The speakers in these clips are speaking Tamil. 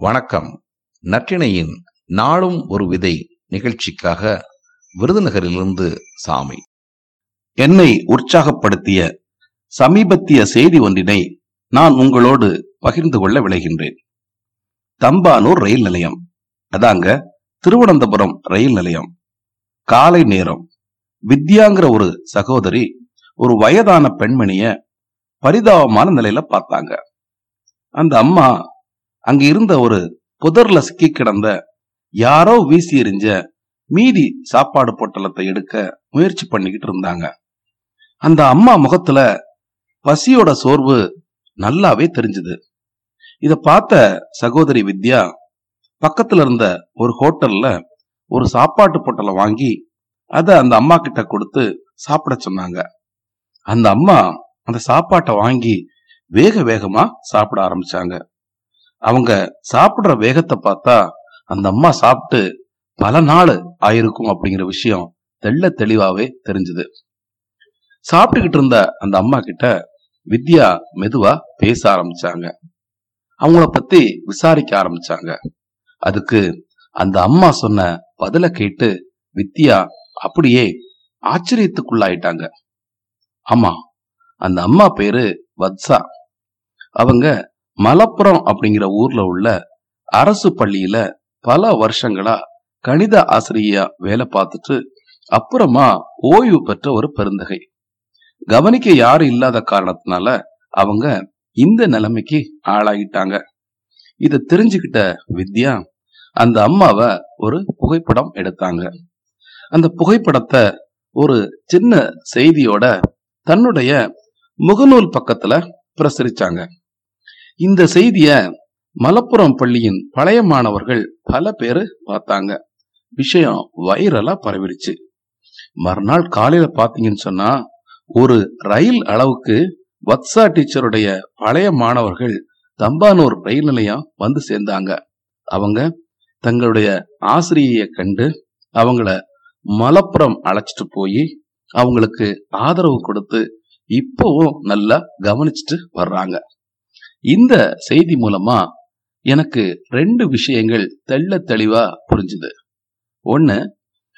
வணக்கம். நற்றிணையின் நாளும் ஒரு விதை நிகழ்ச்சிக்காக விருதுநகரிலிருந்து சாமி. என்னை உற்சாகப்படுத்திய சமீபத்திய செய்தி ஒன்றினை நான் உங்களோடு பகிர்ந்து கொள்ள விளைகின்றேன். தம்பானூர் ரயில் நிலையம். அதாங்க திருவனந்தபுரம் ரயில் நிலையம். காலை நேரம். வித்யாங்கிற ஒரு சகோதரி ஒரு வயதான பெண்மணிய பரிதாபமான நிலையில பார்த்தாங்க. அந்த அம்மா அங்க இருந்த ஒரு புதர்ல சிக்கி கிடந்த யாரோ வீசி எறிஞ்ச மீதி சாப்பாடு பொட்டலத்தை எடுக்க முயற்சி பண்ணிக்கிட்டு இருந்தாங்க. அந்த அம்மா முகத்துல பசியோட சோர்வு நல்லாவே தெரிஞ்சது. இத பார்த்த சகோதரி வித்யா பக்கத்துல இருந்த ஒரு ஹோட்டல்ல ஒரு சாப்பாட்டு பொட்டலை வாங்கி அத அந்த அம்மா கிட்ட கொடுத்து சாப்பிட சொன்னாங்க. அந்த அம்மா அந்த சாப்பாட்டை வாங்கி வேக வேகமா சாப்பிட ஆரம்பிச்சாங்க. அவங்க சாப்பிடுற வேகத்தை பார்த்தா அந்த அம்மா சாப்பிட்டு பல நாள் ஆயிருக்கும் அப்படிங்கிற விஷயம் தெள்ள தெளிவாவே தெரிஞ்சது. சாப்பிட்டுக்கிட்டு இருந்த அந்த அம்மா கிட்ட வித்யா மெதுவா பேச ஆரம்பிச்சாங்க. அவங்கள பத்தி விசாரிக்க ஆரம்பிச்சாங்க. அதுக்கு அந்த அம்மா சொன்ன பதில கேட்டு வித்யா அப்படியே ஆச்சரியத்துக்குள்ளாயிட்டாங்க. ஆமா அந்த அம்மா பேரு வத்சா. அவங்க மலப்புரம் அப்படிங்கிற ஊர்ல உள்ள அரசு பள்ளியில பல வருஷங்களா கணித ஆசிரியா வேலை பார்த்துட்டு அப்புறமா ஓய்வு பெற்ற ஒரு பெருந்தகை. கவனிக்க யாரும் இல்லாத காரணத்தினால அவங்க இந்த நிலைமைக்கு ஆளாகிட்டாங்க இத தெரிஞ்சுக்கிட்ட வித்யா அந்த அம்மாவை ஒரு புகைப்படம் எடுத்தாங்க. அந்த புகைப்படத்தை ஒரு சின்ன செய்தியோட தன்னுடைய முகநூல் பக்கத்துல பிரசரிச்சாங்க. இந்த செய்திய மலப்புரம் பள்ளியின் பழைய மாணவர்கள் பல பேரு பார்த்தாங்க. விஷயம் வைரலா பரவிடுச்சு மறுநாள் காலையில பாத்தீங்கன்னு சொன்னா ஒரு ரயில் அளவுக்கு வத்சா டீச்சருடைய பழைய மாணவர்கள் தம்பானூர் ரயில் நிலையம் வந்து சேர்ந்தாங்க. அவங்க தங்களுடைய ஆசிரியைய கண்டு அவங்கள மலப்புறம் அழைச்சிட்டு போய் அவங்களுக்கு ஆதரவு கொடுத்து இப்பவும் நல்லா கவனிச்சுட்டு வர்றாங்க. இந்த செய்தி மூலமா எனக்கு ரெண்டு விஷயங்கள் தெள்ள தெளிவா புரிஞ்சுது. ஒண்ணு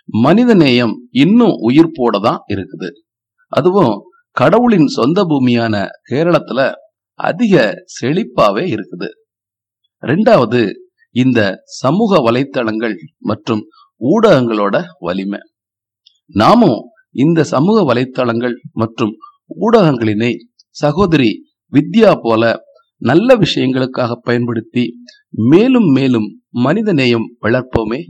மனித நேயம் இன்னும் உயிர்ப்போட தான் இருக்குது. அதுவும் கடவுளின் சொந்த பூமியான கேரளத்துல அதிக செழிப்பாவே இருக்குது. ரெண்டாவது இந்த சமூக வலைத்தளங்கள் மற்றும் ஊடகங்களோட வலிமை. நாமும் இந்த சமூக வலைத்தளங்கள் மற்றும் ஊடகங்களினை சகோதரி வித்யா போல நல்ல விஷயங்களுக்காக பயன்படுத்தி மேலும் மேலும் மனித நேயம் வளர்ப்போமே.